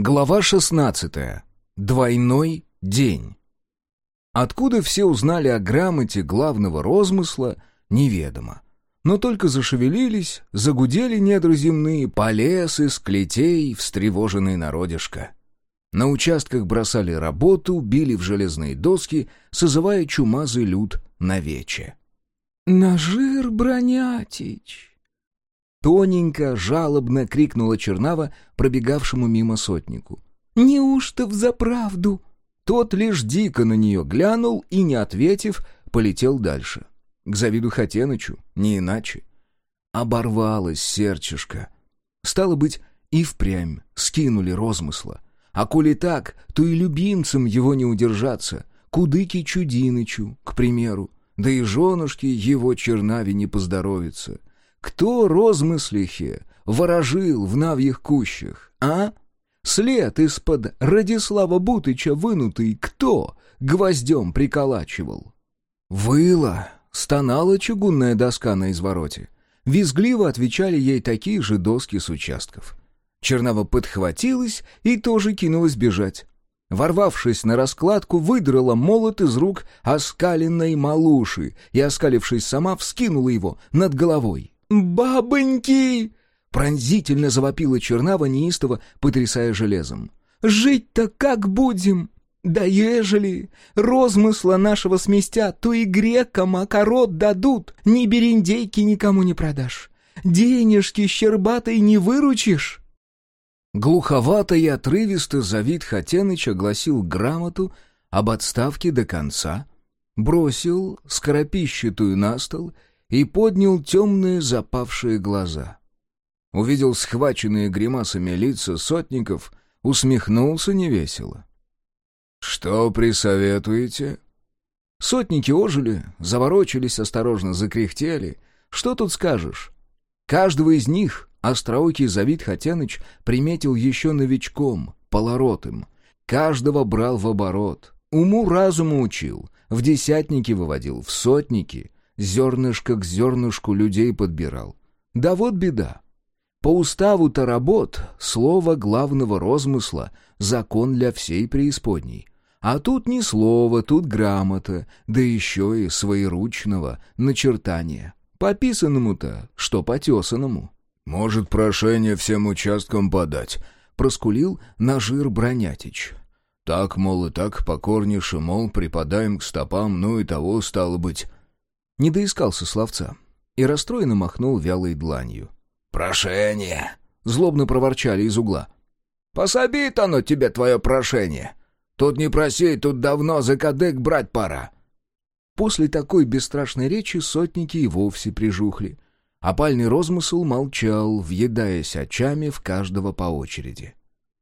Глава 16. Двойной день. Откуда все узнали о грамоте главного розмысла, неведомо. Но только зашевелились, загудели недры земные, полез из клетей встревоженный народишко. На участках бросали работу, били в железные доски, созывая чумазый люд на вече. «Нажир Бронятич!» Тоненько, жалобно крикнула Чернава пробегавшему мимо сотнику. «Неужто взаправду?» Тот лишь дико на нее глянул и, не ответив, полетел дальше. К Завиду Хатенычу, не иначе. Оборвалось сердчишко. Стало быть, и впрямь скинули розмысла. А коли так, то и любимцам его не удержаться. Кудыки Чудинычу, к примеру. Да и женушке его чернави не поздоровится. Кто розмыслихе ворожил в навьих кущах, а? След из-под Радислава Бутыча вынутый кто гвоздем приколачивал? Выла, стонала чугунная доска на извороте. Визгливо отвечали ей такие же доски с участков. Чернова подхватилась и тоже кинулась бежать. Ворвавшись на раскладку, выдрала молот из рук оскаленной малуши и, оскалившись сама, вскинула его над головой. «Бабоньки!» — пронзительно завопила Чернава неистово, потрясая железом. «Жить-то как будем? Да ежели розмысла нашего сместят, то и грекам окорот дадут, ни бериндейки никому не продашь, денежки щербатой не выручишь». Глуховато и отрывисто Завид Хатеныч огласил грамоту об отставке до конца, бросил скоропищетую на стол — и поднял темные запавшие глаза. Увидел схваченные гримасами лица сотников, усмехнулся невесело. «Что присоветуете?» Сотники ожили, заворочились, осторожно закряхтели. Что тут скажешь? Каждого из них остроокий Завид Хотяныч приметил еще новичком, полоротым. Каждого брал в оборот. Уму-разуму учил, в десятники выводил, в сотники — зернышко к зернышку людей подбирал. Да вот беда. По уставу-то работ слово главного розмысла — закон для всей преисподней. А тут ни слова, тут грамота, да еще и своеручного начертания. Пописанному-то, что потесанному. «Может, прошение всем участкам подать?» — проскулил Нажир Бронятич. «Так, мол, и так покорнейше, мол, припадаем к стопам, ну и того, стало быть, не доискался словца и расстроенно махнул вялой дланью. «Прошение!» — злобно проворчали из угла. «Пособит оно тебе, твое прошение! Тут не проси, тут давно за кадык брать пора!» После такой бесстрашной речи сотники и вовсе прижухли. Опальный розмысл молчал, въедаясь очами в каждого по очереди.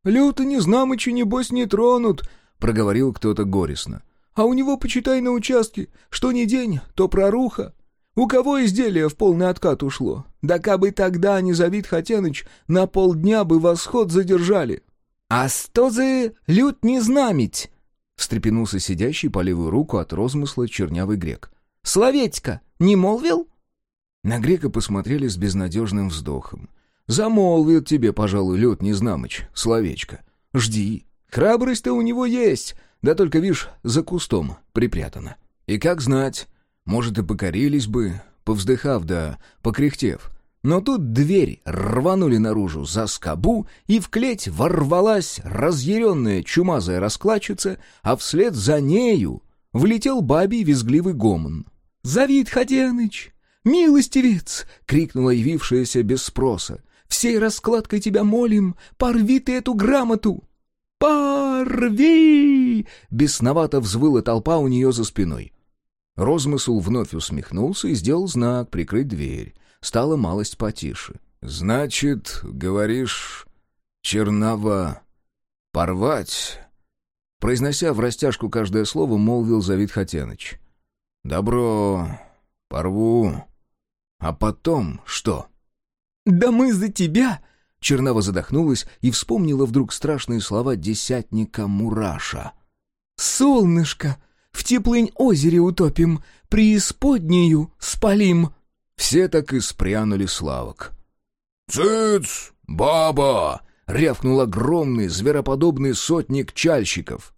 «Люто незнамычи, небось, не тронут», — проговорил кто-то горестно. А у него, почитай, на участке, что ни день, то проруха. У кого изделие в полный откат ушло? Да кабы тогда не Завид Хотяныч, на полдня бы восход задержали. А сто за лют не знамить? встрепенулся сидящий по левую руку от розмысла чернявый грек. «Словетька, не молвил?» На грека посмотрели с безнадежным вздохом. «Замолвил тебе, пожалуй, лед Незнамыч, словечко. Жди. Храбрость-то у него есть, да только, вишь, за кустом припрятано. И как знать, может, и покорились бы, повздыхав да покряхтев. Но тут дверь рванули наружу за скобу, и в клеть ворвалась разъяренная чумазая раскладчица, а вслед за нею влетел бабий визгливый гомон. «Завид Ходяныч! Милостивец!» — крикнула явившаяся без спроса. «Всей раскладкой тебя молим, порви ты эту грамоту!» «Порви!» — бесновато взвыла толпа у нее за спиной. Розмысл вновь усмехнулся и сделал знак прикрыть дверь. Стало малость потише. «Значит, говоришь, чернава порвать?» Произнося в растяжку каждое слово, молвил Завид Хотяныч. «Добро, порву. А потом что?» «Да мы за тебя!» Чернава задохнулась и вспомнила вдруг страшные слова десятника Мураша. «Солнышко! В теплынь озере утопим, преисподнею спалим!» Все так и спрянули славок. «Цыц, баба!» — рявкнул огромный, звероподобный сотник чальщиков.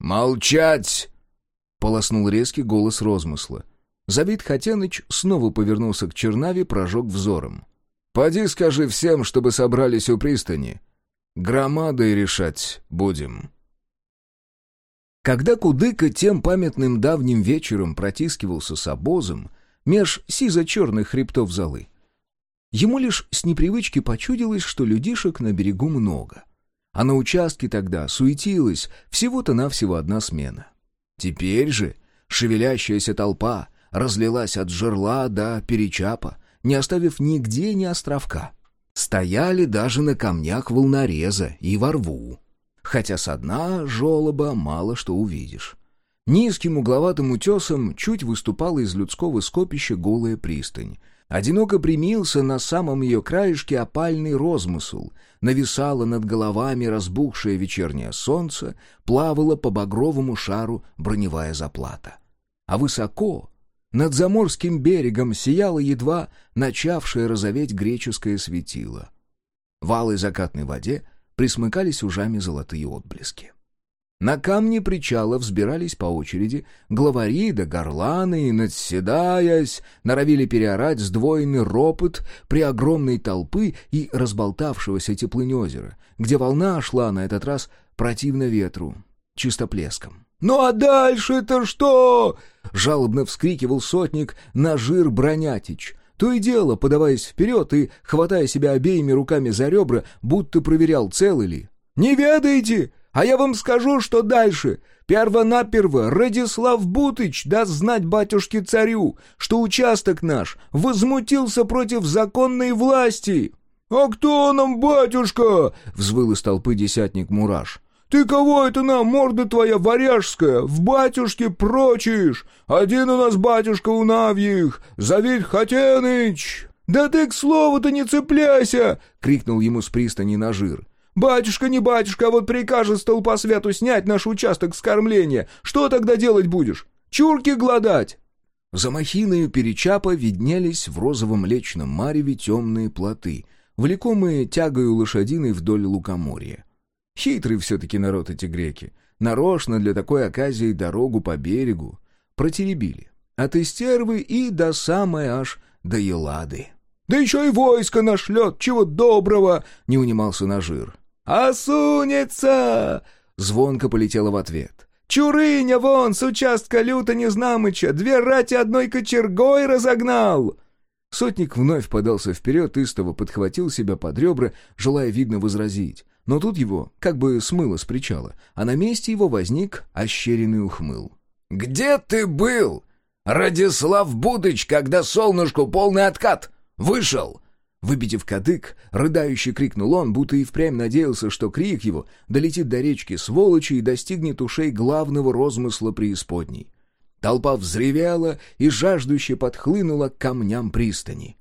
«Молчать!» — полоснул резкий голос розмысла. Завид Хотяныч снова повернулся к Чернаве, прожег взором. «Поди скажи всем, чтобы собрались у пристани. Громадой решать будем». Когда Кудыка тем памятным давним вечером протискивался с обозом меж сизо-черных хребтов золы, ему лишь с непривычки почудилось, что людишек на берегу много. А на участке тогда суетилась всего-то навсего одна смена. Теперь же шевелящаяся толпа разлилась от жерла до перечапа, не оставив нигде ни островка. Стояли даже на камнях волнореза и во рву хотя со дна жолоба мало что увидишь. Низким угловатым утесом чуть выступала из людского скопища голая пристань. Одиноко примился на самом ее краешке опальный розмысл, нависало над головами разбухшее вечернее солнце, плавала по багровому шару броневая заплата. А высоко, над заморским берегом, сияло едва начавшее розоветь греческое светило. В алой закатной воде — присмыкались ужами золотые отблески. На камни причала взбирались по очереди главари да горланы и, надседаясь, норовили переорать сдвоенный ропот при огромной толпы и разболтавшегося теплынь озера, где волна шла на этот раз противно ветру, чистоплеском. «Ну а дальше-то что?» — жалобно вскрикивал сотник Нажир Бронятич, то и дело, подаваясь вперед и, хватая себя обеими руками за ребра, будто проверял, целы ли. «Не ведаете? А я вам скажу, что дальше. Первонаперво Радислав Бутыч даст знать батюшке-царю, что участок наш возмутился против законной власти». «А кто нам, батюшка?» — взвыл из толпы десятник Мураш. «Ты кого это нам, морда твоя варяжская, в батюшке прочишь? Один у нас батюшка у Навьих, Завид Хотеныч!» «Да ты к слову-то не цепляйся!» — крикнул ему с пристани Нажир. «Батюшка не батюшка, а вот прикажет столпосвету снять наш участок с кормления. Что тогда делать будешь? Чурки гладать!» За махиной перечапа виднелись в розовом млечном мареве темные плоты, влекомые тягою лошадиной вдоль лукоморья. Хитрый все-таки народ эти греки. Нарочно для такой оказии дорогу по берегу протеребили. От Истервы и до самой аж до Елады. «Да еще и войско нашлет, чего доброго!» — не унимался Нажир. «Осунется!» — звонко полетело в ответ. «Чурыня вон с участка люта Незнамыча две рати одной кочергой разогнал!» Сотник вновь подался вперед, истово подхватил себя под ребра, желая, видно, возразить. Но тут его как бы смыло с причала, а на месте его возник ощеренный ухмыл. «Где ты был, Радислав Будыч, когда солнышку полный откат? Вышел!» Выбитив кадык, рыдающий крикнул он, будто и впрямь надеялся, что крик его долетит до речки сволочи и достигнет ушей главного розмысла преисподней. Толпа взревела и жаждуще подхлынула к камням пристани.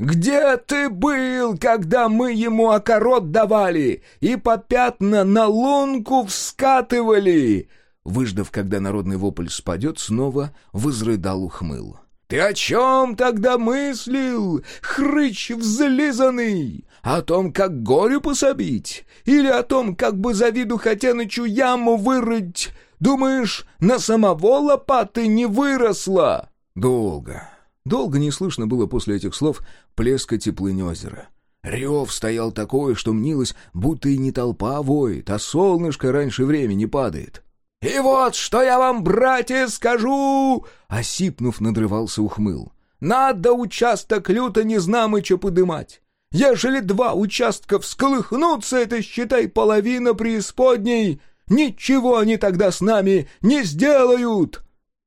«Где ты был, когда мы ему окорот давали и по пятна на лунку вскатывали?» Выждав, когда народный вопль спадет, снова возрыдал ухмыл. «Ты о чем тогда мыслил, хрыч взлизанный? О том, как горю пособить? Или о том, как бы за виду Хотянычу яму вырыть? Думаешь, на самого лопаты не выросла?» «Долго, Долго не слышно было после этих слов плеска теплынь озера. Рев стоял такой, что мнилось, будто и не толпа воет, а солнышко раньше времени падает. «И вот что я вам, братья, скажу!» Осипнув, надрывался ухмыл. «Надо участок люто Незнамыча подымать. Ежели два участка всколыхнутся, это, считай, половина преисподней. Ничего они тогда с нами не сделают!»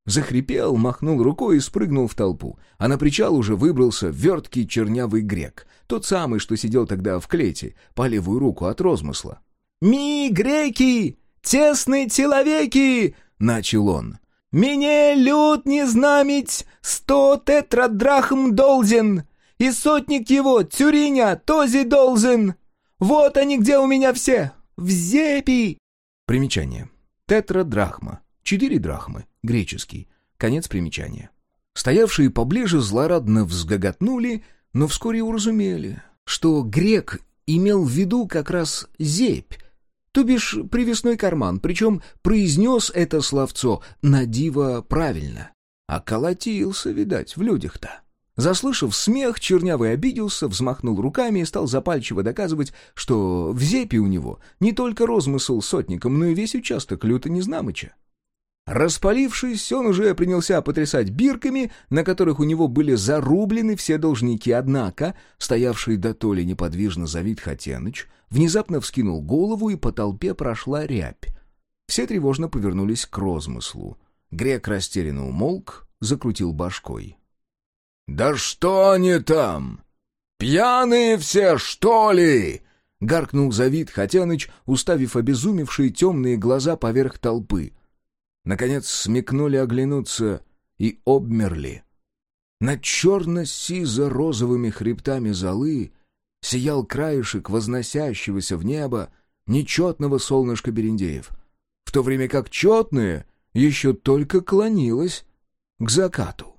Захрипел, махнул рукой и спрыгнул в толпу. А на причал уже выбрался верткий чернявый грек. Тот самый, что сидел тогда в клете, по левую руку от розмысла. «Ми, греки! Тесные человеки!» — начал он. «Мне люд не знамить сто тетрадрахм должен, и сотник его, Тюриня, тоже должен. Вот они где у меня все, в зепи!» Примечание. Тетрадрахма. Четыре драхмы греческий. Конец примечания. Стоявшие поближе злорадно взгоготнули, но вскоре уразумели, что грек имел в виду как раз зебь, то бишь привесной карман, причем произнес это словцо на диво правильно. А колотился, видать, в людях-то. Заслышав смех, Чернявый обиделся, взмахнул руками и стал запальчиво доказывать, что в зепе у него не только розмысл сотником, но и весь участок люто Незнамыча. Распалившись, он уже принялся потрясать бирками, на которых у него были зарублены все должники, однако, стоявший до то неподвижно Завид Хатеныч, внезапно вскинул голову, и по толпе прошла рябь. Все тревожно повернулись к розмыслу. Грек растерянно умолк, закрутил башкой. «Да что они там? Пьяные все, что ли?» — гаркнул Завид Хотяныч, уставив обезумевшие темные глаза поверх толпы. Наконец смекнули оглянуться и обмерли. Над черно-сизо-розовыми хребтами золы сиял краешек возносящегося в небо нечетного солнышка Берендеев, в то время как четное еще только клонилось к закату.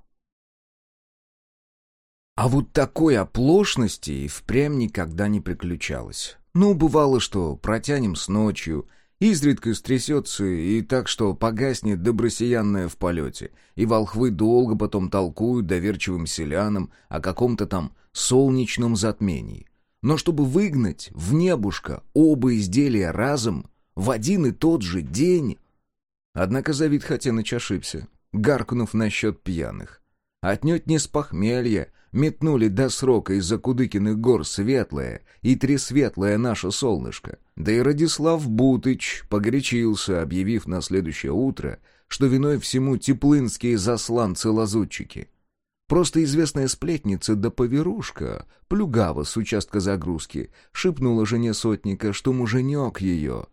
А вот такой оплошности и впрямь никогда не приключалось. Ну, бывало, что протянем с ночью, изредка стрясется и так, что погаснет добросиянное в полете, и волхвы долго потом толкуют доверчивым селянам о каком-то там солнечном затмении. Но чтобы выгнать в небушка оба изделия разом, в один и тот же день... Однако Завид Хатеныч ошибся, гаркнув насчет пьяных. Отнюдь не с похмелья, метнули до срока из-за Кудыкиных гор светлое и тресветлое наше солнышко. Да и Радислав Бутыч погорячился, объявив на следующее утро, что виной всему теплынские засланцы-лазутчики. Просто известная сплетница да поверушка, плюгава с участка загрузки, шепнула жене сотника, что муженек ее.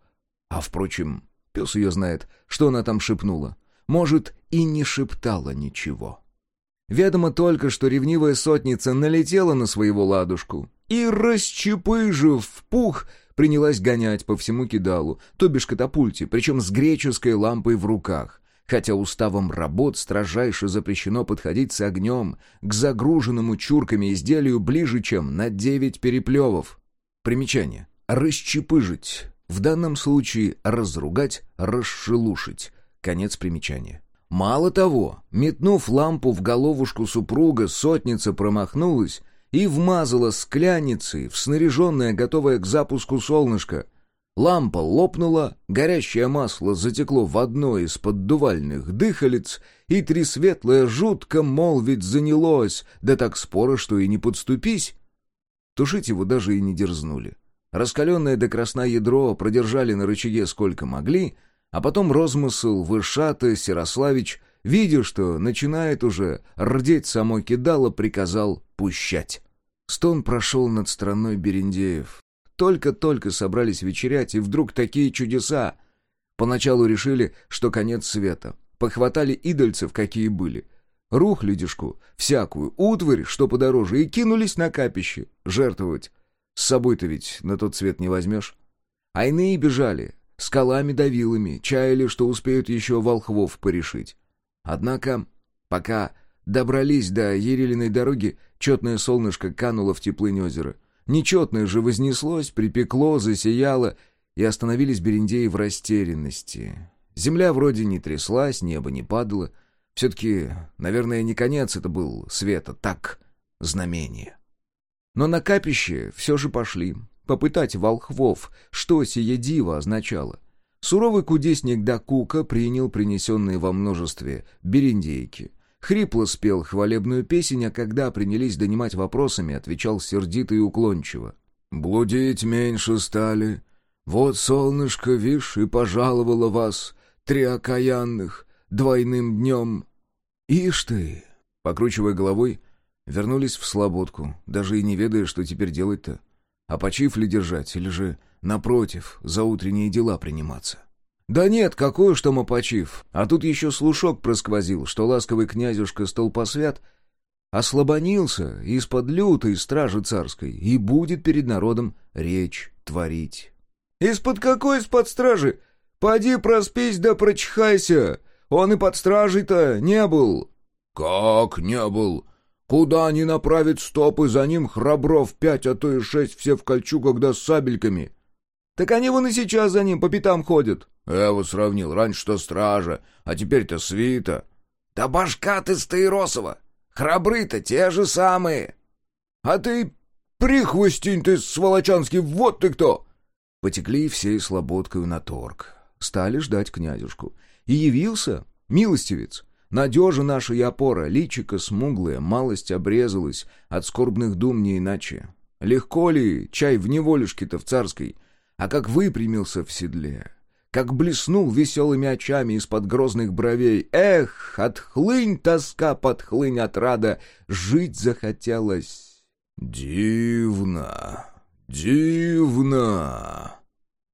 А, впрочем, пес ее знает, что она там шепнула. Может, и не шептала ничего. Ведомо только, что ревнивая сотница налетела на своего ладушку и, расчепыжив в пух, принялась гонять по всему кидалу, то бишь катапульте, причем с греческой лампой в руках, хотя уставом работ строжайше запрещено подходить с огнем к загруженному чурками изделию ближе, чем на девять переплевов. Примечание. Расчепыжить. В данном случае разругать, расшелушить. Конец примечания. Мало того, метнув лампу в головушку супруга, сотница промахнулась и вмазала скляницей в снаряженное, готовое к запуску солнышко. Лампа лопнула, горящее масло затекло в одной из поддувальных дыхалец, и тресветлое жутко, мол, ведь занялось, да так споро, что и не подступись. Тушить его даже и не дерзнули. Раскаленное до красна ядро продержали на рычаге сколько могли — а потом розмысл, Вышата, Серославич, видя, что начинает уже рдеть само кидало, приказал пущать. Стон прошел над страной Берендеев. Только-только собрались вечерять, и вдруг такие чудеса. Поначалу решили, что конец света. Похватали идольцев, какие были. Рухлядишку, всякую, утварь, что подороже, и кинулись на капище, жертвовать. С собой-то ведь на тот свет не возьмешь. А иные бежали, скалами-давилами, чаяли, что успеют еще волхвов порешить. Однако, пока добрались до Ерилиной дороги, четное солнышко кануло в теплынь озера. Нечетное же вознеслось, припекло, засияло, и остановились берендеи в растерянности. Земля вроде не тряслась, небо не падало. Все-таки, наверное, не конец это был света, так, знамение. Но на капище все же пошли попытать волхвов, что сие диво означало. Суровый кудесник Дакука принял принесенные во множестве бериндейки. Хрипло спел хвалебную песень, а когда принялись донимать вопросами, отвечал сердито и уклончиво. «Блудить меньше стали. Вот солнышко, вишь, и пожаловало вас, три окаянных, двойным днем. Ишь ты!» Покручивая головой, вернулись в слободку, даже и не ведая, что теперь делать-то. А почив ли держать, или же, напротив, за утренние дела приниматься? Да нет, какой уж там опочив. А тут еще слушок просквозил, что ласковый князюшка Столпосвят ослабонился из-под лютой стражи царской и будет перед народом речь творить. «Из-под какой из-под стражи? Поди проспись да прочихайся! Он и под стражей-то не был!» «Как не был? Куда они направят стопы, за ним храбров пять, а то и шесть, все в кольчугах да с сабельками. Так они вон и сейчас за ним по пятам ходят. Вот сравнил, раньше-то стража, а теперь-то свита. Да башка ты Стаиросова! Храбры-то те же самые! А ты, прихвостень ты, сволочанский, вот ты кто!» Потекли все слободкою на торг. Стали ждать князюшку. И явился милостивец. Надежа наша и опора, личико смуглое, малость обрезалась, от скорбных дум не иначе. Легко ли чай в неволюшке-то в царской, а как выпрямился в седле, как блеснул веселыми очами из-под грозных бровей. Эх, отхлынь тоска, подхлынь отрада, жить захотелось. Дивно, дивно.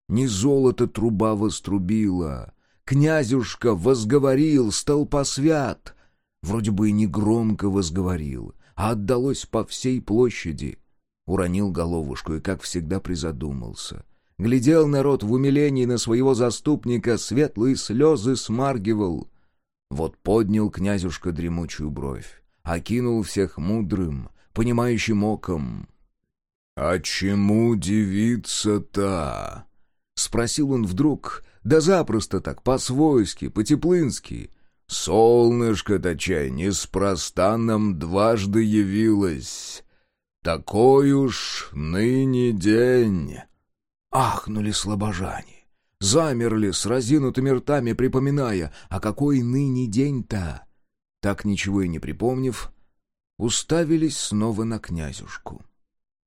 Не золото труба вострубила, князюшка возговорил, столпосвят. Вроде бы и не громко возговорил, а отдалось по всей площади. Уронил головушку и, как всегда, призадумался. Глядел народ в умилении на своего заступника, светлые слезы смаргивал. Вот поднял князюшка дремучую бровь, окинул всех мудрым, понимающим оком. «А чему девица-то?» — спросил он вдруг, да запросто так, по-свойски, по-теплынски. «Солнышко-то чай неспроста нам дважды явилось. Такой уж ныне день». Ахнули слабожане, замерли с разинутыми ртами, припоминая, а какой ныне день-то? Так ничего и не припомнив, уставились снова на князюшку.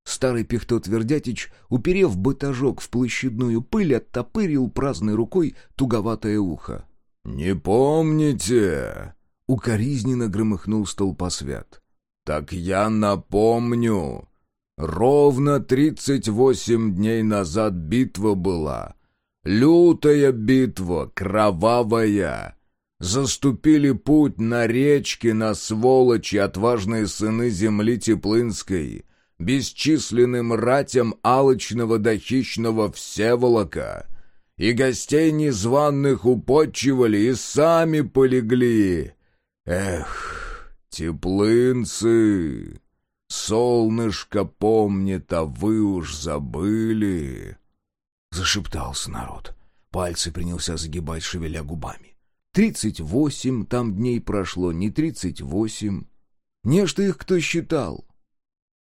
Старый Пихто-Твердятич, уперев батажок в площадную пыль, оттопырил праздной рукой туговатое ухо. «Не помните?» — укоризненно громыхнул столпосвят. «Так я напомню. Ровно тридцать восемь дней назад битва была. Лютая битва, кровавая. Заступили путь на речке, на сволочи, отважные сыны земли Теплынской, бесчисленным ратям алочного да хищного Всеволока. И гостей незваных упочивали, и сами полегли. Эх, теплынцы! Солнышко помнит, а вы уж забыли. Зашептался народ. Пальцы принялся загибать, шевеля губами. Тридцать восемь там дней прошло, не тридцать восемь. Не что их кто считал.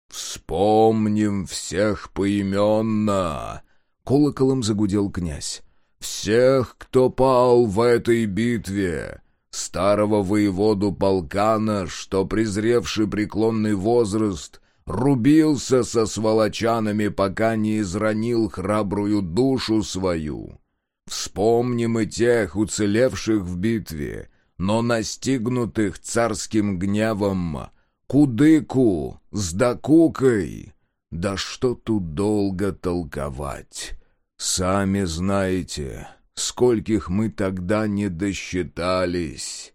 «Вспомним всех поименно!» — колоколом загудел князь. «Всех, кто пал в этой битве! старого воеводу полкана, что, презревший преклонный возраст, рубился со сволочанами, пока не изранил храбрую душу свою. Вспомним и тех, уцелевших в битве, но настигнутых царским гневом, кудыку с докукой. Да что тут долго толковать? Сами знаете, Скольких мы тогда не досчитались!»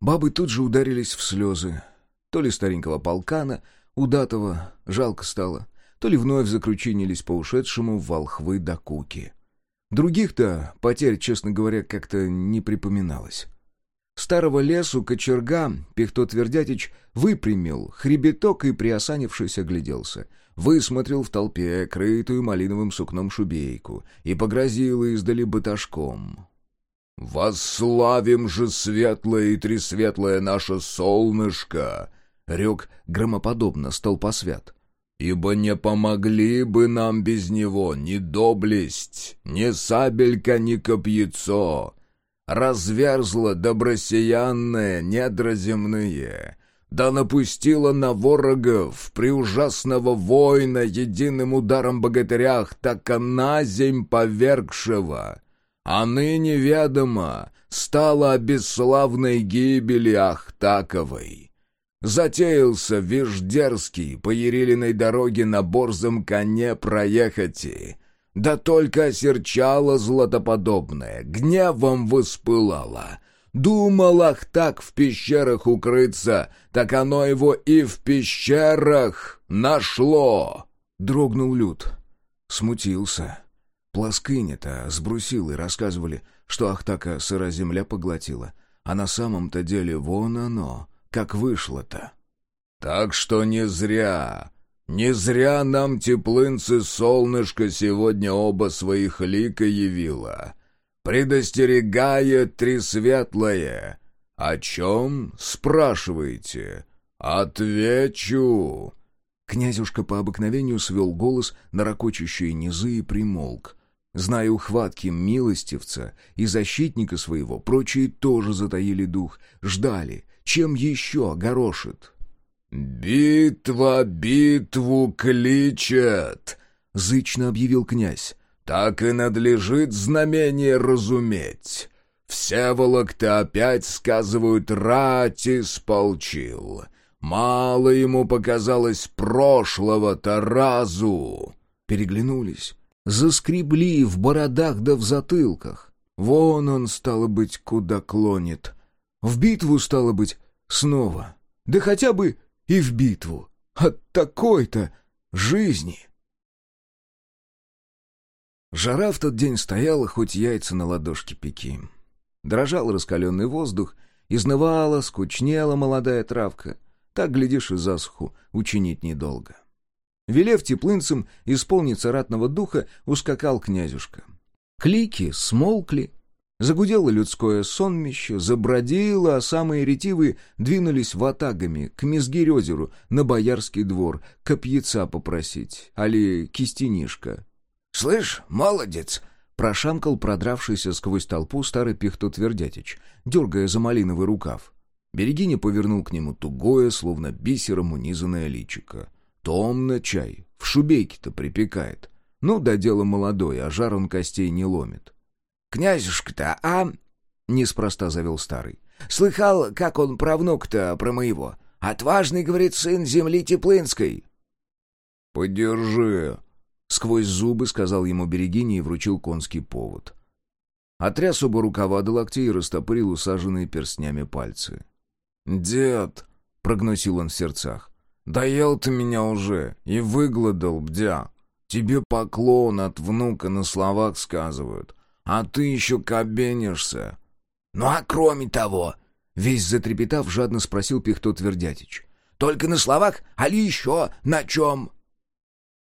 Бабы тут же ударились в слезы. То ли старенького полкана, удатого, жалко стало, то ли вновь закручинились по ушедшему волхвы до куки. Других-то потерь, честно говоря, как-то не припоминалось. Старого лесу кочерга Пихто Твердятич выпрямил хребеток и, приосанившись, огляделся — высмотрел в толпе крытую малиновым сукном шубейку и погрозил издали баташком. «Восславим же светлое и тресветлое наше солнышко!» — рек громоподобно столпосвят. «Ибо не помогли бы нам без него ни доблесть, ни сабелька, ни копьецо, разверзло добросиянное недра земные, да напустила на ворогов преужасного воина единым ударом богатырях, так на земь повергшего. А ныне ведомо стало о бесславной гибели Ахтаковой. Затеялся веждерский по Ерилиной дороге на борзом коне проехать и... Да только осерчало златоподобное, гневом воспылало, Думал, ах так в пещерах укрыться, так оно его и в пещерах нашло!» Дрогнул Люд. Смутился. Плоскыня-то с брусилой рассказывали, что Ахтака сыра земля поглотила, а на самом-то деле вон оно, как вышло-то. Так что не зря, не зря нам теплынцы солнышко сегодня оба своих лика явило. Предостерегает Тресветлое. О чем, спрашиваете? Отвечу. Князюшка по обыкновению свел голос на ракочущие низы и примолк. Зная ухватки милостивца и защитника своего, прочие тоже затаили дух, ждали, чем еще огорошит. «Битва битву кличет!» — зычно объявил князь. «Так и надлежит знамение разуметь. Всеволок-то опять, сказывают, рать исполчил. Мало ему показалось прошлого-то разу!» Переглянулись, заскребли в бородах да в затылках. Вон он, стало быть, куда клонит. В битву, стало быть, снова. Да хотя бы и в битву. От такой-то жизни. Жара в тот день стояла, хоть яйца на ладошке пеки. Дрожал раскаленный воздух, изнывала, скучнела молодая травка. Так, глядишь, и засуху учинить недолго. Велев теплынцам исполниться ратного духа, ускакал князюшка. Клики смолкли, Загудело людское сонмище, забродило, а самые ретивые двинулись ватагами к Мизгирь-озеру, на Боярский двор, копьяца попросить, али кистенишка. — Слышь, молодец! — прошамкал продравшийся сквозь толпу старый пихтотвердятич, дергая за малиновый рукав. Берегиня повернул к нему тугое, словно бисером унизанное личико. Томно чай, в шубейке-то припекает. Ну, да дело молодое, а жар он костей не ломит. «Князюшка-то, а...» — неспроста завел старый. «Слыхал, как он про внук-то, про моего? Отважный, говорит, сын земли Теплынской». «Подержи», — сквозь зубы сказал ему Берегиня и вручил конский повод. Отряс оба рукава до локтей и растопырил усаженные перстнями пальцы. «Дед», — прогносил он в сердцах, — «доел ты меня уже и выгладал, бдя. Тебе поклон от внука на словах сказывают, а ты еще кабенишься. Ну а кроме того, весь затрепетав, жадно спросил Пихто Твердятич. Только на словах, али еще на чем?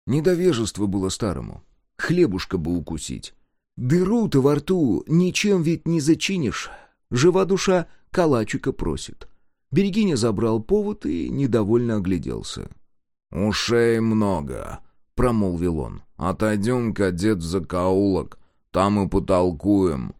Недовежество было старому. Хлебушка бы укусить. Дыру-то во рту ничем ведь не зачинишь. Жива душа калачика просит. Берегиня забрал повод и недовольно огляделся. «Ушей много», — промолвил он. «Отойдем-ка, дед, в закоулок. Там и потолкуем».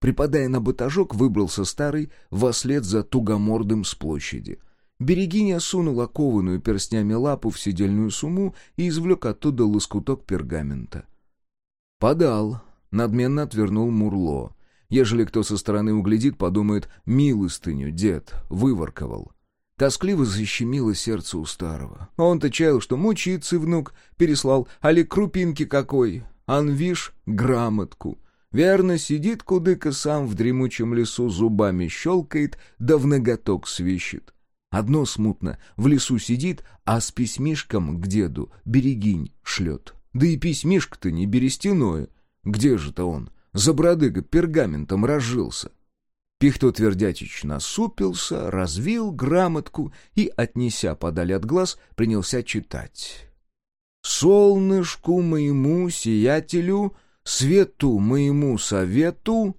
Припадая на батажок, выбрался старый вослед за тугомордым с площади. Берегиня сунула кованую перстнями лапу в сидельную сумму и извлек оттуда лоскуток пергамента. «Подал», — надменно отвернул Мурло. Ежели кто со стороны углядит, подумает, милостыню дед выворковал. Тоскливо защемило сердце у старого. Он-то чаял, что мучится внук, переслал, али крупинки какой. Анвиш грамотку. Верно, сидит кудыка сам в дремучем лесу, зубами щелкает, да в ноготок свищет. Одно смутно, в лесу сидит, а с письмишком к деду берегинь шлет. Да и письмишко-то не берестяное. Где же-то он? За бродыга пергаментом разжился. Пихто Твердятич насупился, развил грамотку и, отнеся подали от глаз, принялся читать. Солнышку моему сиятелю, свету моему совету,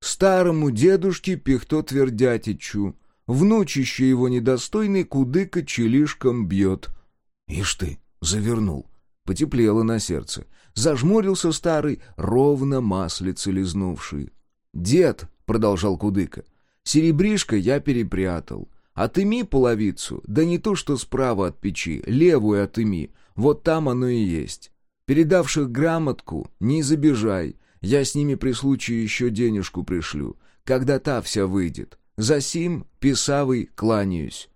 старому дедушке Пихто Твердятичу, внучище его недостойный кудыка челишком бьет. Ишь ты, завернул. Потеплело на сердце. Зажмурился старый, ровно маслице лизнувший. «Дед», — продолжал кудыка, — «серебришко я перепрятал. Отыми половицу, да не то что справа от печи, левую отыми, вот там оно и есть. Передавших грамотку не забежай, я с ними при случае еще денежку пришлю, когда та вся выйдет. За сим, писавый, кланяюсь».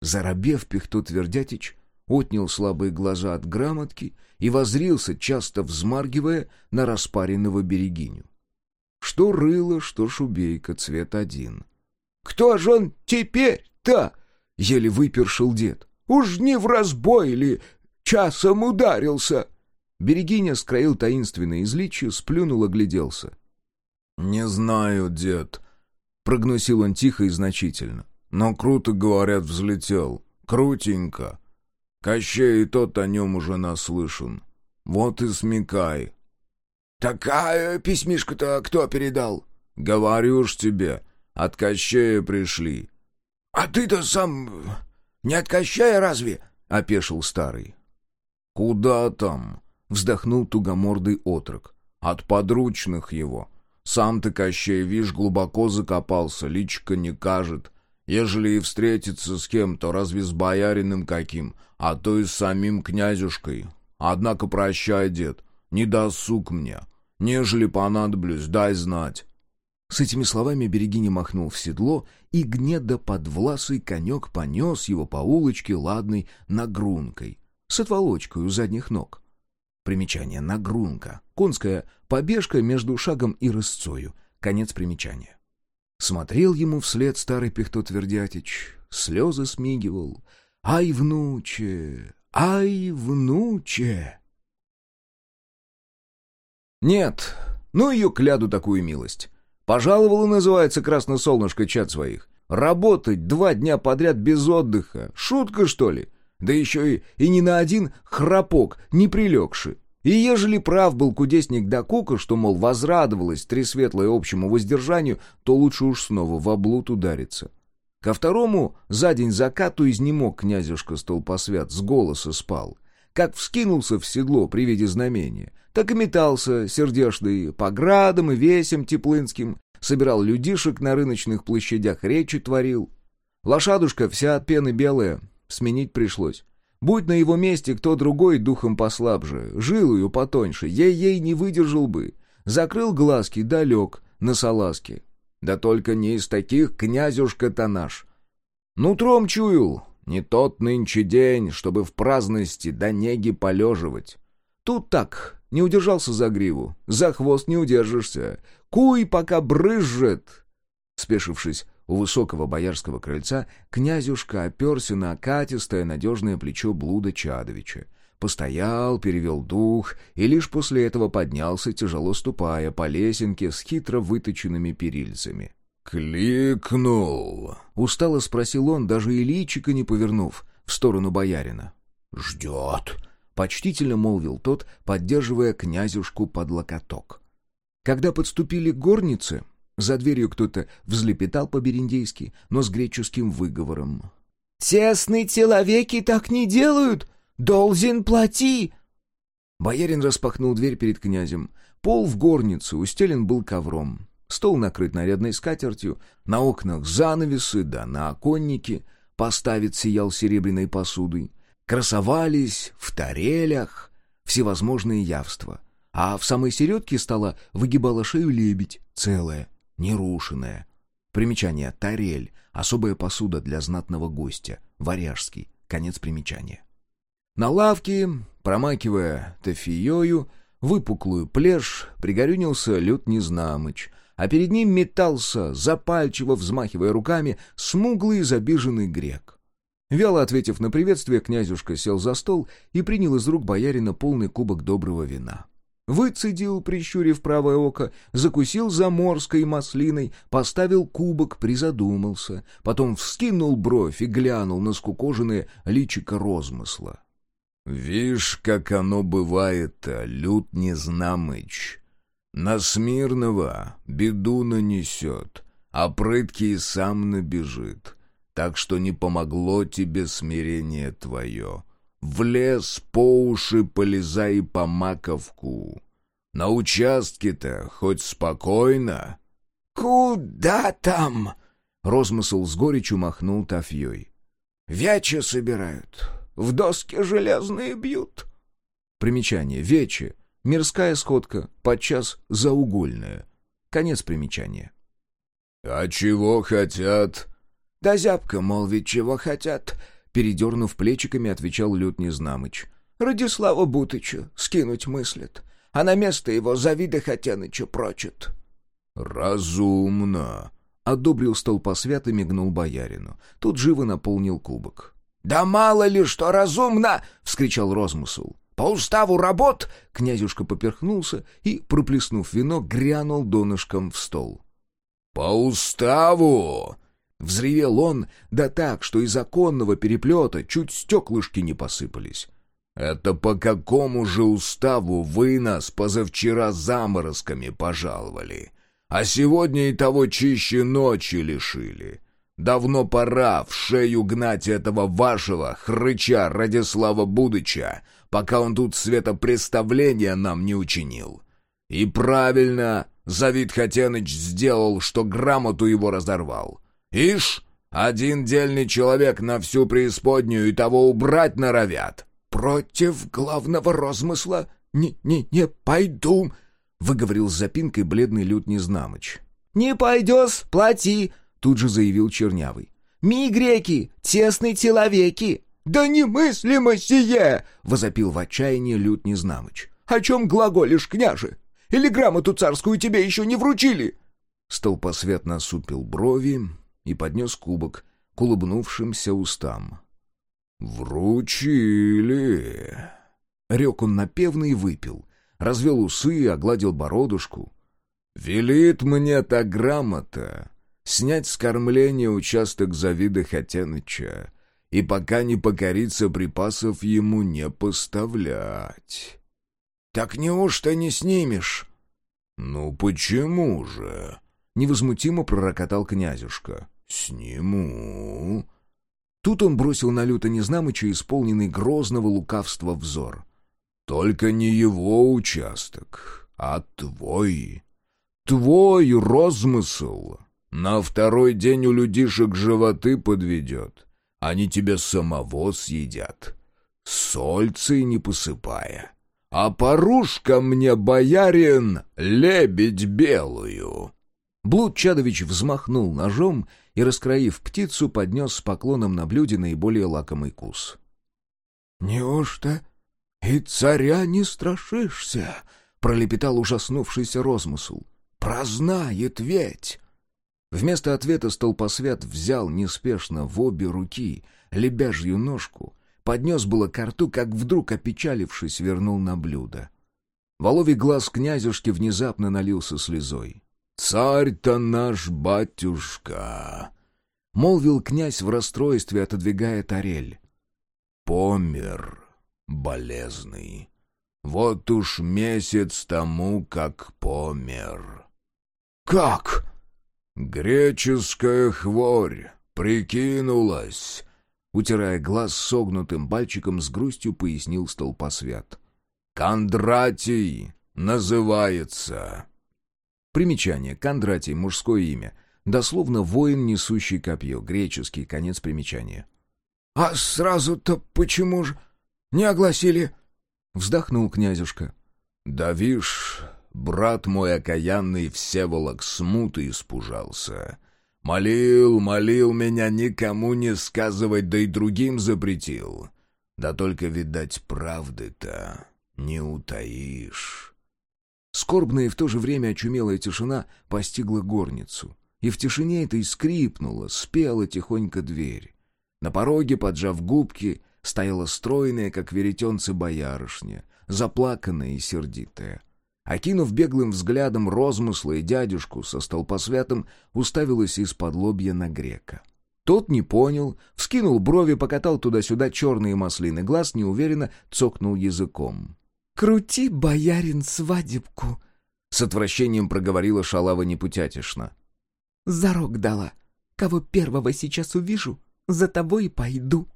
Заробев пихту Твердятич, отнял слабые глаза от грамотки и возрился, часто взмаргивая на распаренного берегиню. Что рыло, что шубейка, цвет один. «Кто же он теперь-то?» — еле выпершил дед. «Уж не в разбой ли часом ударился!» Берегиня скроил таинственное изличие, сплюнул, огляделся. «Не знаю, дед», — прогнусил он тихо и значительно. «Но круто, говорят, взлетел. крутенько. Кощей и тот о нем уже наслышан. Вот и смекай». «Такая письмишка-то кто передал?» «Говорю ж тебе, от Кощея пришли». «А ты-то сам не от Кощея разве?» — опешил старый. «Куда там?» — вздохнул тугомордый отрок. «От подручных его. Сам ты, Кощей, вишь, глубоко закопался, личка не кажет. Ежели и встретиться с кем, то разве с бояриным каким, а то и с самим князюшкой. Однако прощай, дед, не досуг мне. Нежели понадоблюсь, дай знать». С этими словами Берегини махнул в седло, и гнедо подвласый конек понес его по улочке ладной нагрункой, с отволочкой у задних ног. Примечание «нагрунка». Конская побежка между шагом и рысцою. Конец примечания. Смотрел ему вслед старый Пихто Твердятич, слезы смигивал. «Ай, внуче! Ай, внуче!» Нет, ну ее кляду такую милость. Пожаловала, называется, красносолнышко чад своих. Работать два дня подряд без отдыха. Шутка, что ли? Да еще и, и ни на один храпок не прилегши. И ежели прав был кудесник Дакука, что, мол, возрадовалась Тресветлое общему воздержанию, то лучше уж снова в облуд удариться. Ко второму за день закату изнемог князюшка Столпосвят, с голоса спал. Как вскинулся в седло при виде знамения, так и метался сердешный по градам и весям теплынским, собирал людишек на рыночных площадях, речи творил. Лошадушка вся от пены белая, сменить пришлось. Будь на его месте кто другой духом послабже, жилую потоньше, ей-ей не выдержал бы. Закрыл глазки, далек, на салазке. Да только не из таких князюшка-то наш. Нутром чуял, не тот нынче день, чтобы в праздности до неги полеживать. Тут так, не удержался за гриву, за хвост не удержишься. Куй, пока брызжет. Спешившись у высокого боярского крыльца, князюшка оперся на окатистое надежное плечо Блуда Чадовича. Постоял, перевел дух и лишь после этого поднялся, тяжело ступая по лесенке с хитро выточенными перильцами. «Кликнул!» — устало спросил он, даже и личика не повернув, в сторону боярина. «Ждет!» — почтительно молвил тот, поддерживая князюшку под локоток. Когда подступили к горнице, за дверью кто-то взлепетал по-бериндейски, но с греческим выговором. «Тесные человеки так не делают! Должен плати!» Боярин распахнул дверь перед князем. Пол в горнице устелен был ковром. Стол накрыт нарядной скатертью, на окнах занавесы, да на оконнике поставит сиял серебряной посудой. Красовались в тарелях всевозможные явства. А в самой середке стола выгибала шею лебедь, целая, нерушенная. Примечание «тарель» — особая посуда для знатного гостя, варяжский, конец примечания. На лавке, промакивая тафиёю, выпуклую плешь, пригорюнился Лют Незнамыч, а перед ним метался, запальчиво взмахивая руками, смуглый забиженный грек. Вяло ответив на приветствие, князюшка сел за стол и принял из рук боярина полный кубок доброго вина. Выцедил, прищурив правое око, закусил заморской маслиной, поставил кубок, призадумался, потом вскинул бровь и глянул на скукоженное личико розмысла. «Вишь, как оно бывает-то, лют незнамыч. На смирного беду нанесет, а прыткий сам набежит, так что не помогло тебе смирение твое». В лес по уши полезай по маковку. На участке-то хоть спокойно. «Куда там?» — розмысл с горечью махнул Тафьей. «Вячи собирают, в доски железные бьют». Примечание. Вече. Мирская сходка, подчас заугольная. Конец примечания. «А чего хотят?» «Да зябка, мол, ведь чего хотят?» Передернув плечиками, отвечал Лют Незнамыч. «Радислава Бутыча скинуть мыслят, а на место его Завида Хотяныча прочат». «Разумно», — одобрил столпосвят и мигнул боярину. Тут живо наполнил кубок. «Да мало ли что разумно!» — вскричал Розмысл. «По уставу работ!» — князюшка поперхнулся и, проплеснув вино, грянул донышком в стол. «По уставу!» Взревел он, да так, что из оконного переплета чуть стеклышки не посыпались. «Это по какому же уставу вы нас позавчера заморозками пожаловали, а сегодня и того чище ночи лишили? Давно пора в шею гнать этого вашего хрыча Радислава Будыча, пока он тут светопреставления нам не учинил. И правильно Завид Хатеныч сделал, что грамоту его разорвал. Ишь, один дельный человек на всю преисподнюю и того убрать норовят. Против главного розмысла не, не, не пойду, — выговорил с запинкой бледный лют Незнамыч. «Не пойдешь, плати!» — тут же заявил Чернявый. «Ми, греки, тесные человеки!» «Да немыслимо сие!» — возопил в отчаянии лют Незнамыч. «О чем глаголишь, княже? Или грамоту царскую тебе еще не вручили?» Столпосвет насупил брови и поднес кубок к улыбнувшимся устам. «Вручили!» Рек он напевно и выпил, развел усы, огладил бородушку. «Велит мне та грамота снять с кормления участок Завида Хотяныча и пока не покорится припасов ему не поставлять». «Так неужто не снимешь?» «Ну почему же?» — невозмутимо пророкотал князюшка. «Сниму». Тут он бросил на люто Незнамыча исполненный грозного лукавства взор. «Только не его участок, а твой. Твой розмысл на второй день у людишек животы подведет. Они тебя самого съедят, сольцы не посыпая. А порушка мне, боярин, лебедь белую!» Блуд Чадович взмахнул ножом и, раскроив птицу, поднес с поклоном на блюде наиболее лакомый кус. «Неужто и царя не страшишься?» — пролепетал ужаснувшийся розмысл. «Прознает ведь!» Вместо ответа столпосвят взял неспешно в обе руки лебяжью ножку, поднес было к рту, как вдруг, опечалившись, вернул на блюдо. Воловий глаз князюшки внезапно налился слезой. «Царь-то наш батюшка!» — молвил князь в расстройстве, отодвигая тарель. «Помер, болезный. Вот уж месяц тому, как помер». «Как?» «Греческая хворь прикинулась», — утирая глаз согнутым пальчиком с грустью пояснил столпосвят. «Кондратий называется». Примечание. Кондратий — мужское имя. Дословно «воин, несущий копье». Греческий. Конец примечания. «А сразу-то почему же не огласили?» — вздохнул князюшка. «Да вишь, брат мой окаянный Всеволок смуты испужался. Молил, молил меня никому не сказывать, да и другим запретил. Да только, видать, правды-то не утаишь». Скорбная и в то же время очумелая тишина постигла горницу. И в тишине этой скрипнула, спела тихонько дверь. На пороге, поджав губки, стояла стройная, как веретенце боярышня, заплаканная и сердитая. Окинув беглым взглядом розмысла и дядюшку со столпосвятым, уставилась из-под лобья на грека. Тот не понял, вскинул брови, покатал туда-сюда черные маслины глаз, неуверенно цокнул языком. «Крути, боярин, свадебку!» — с отвращением проговорила шалава непутятишна. «Зарок дала. Кого первого сейчас увижу, за тобой и пойду».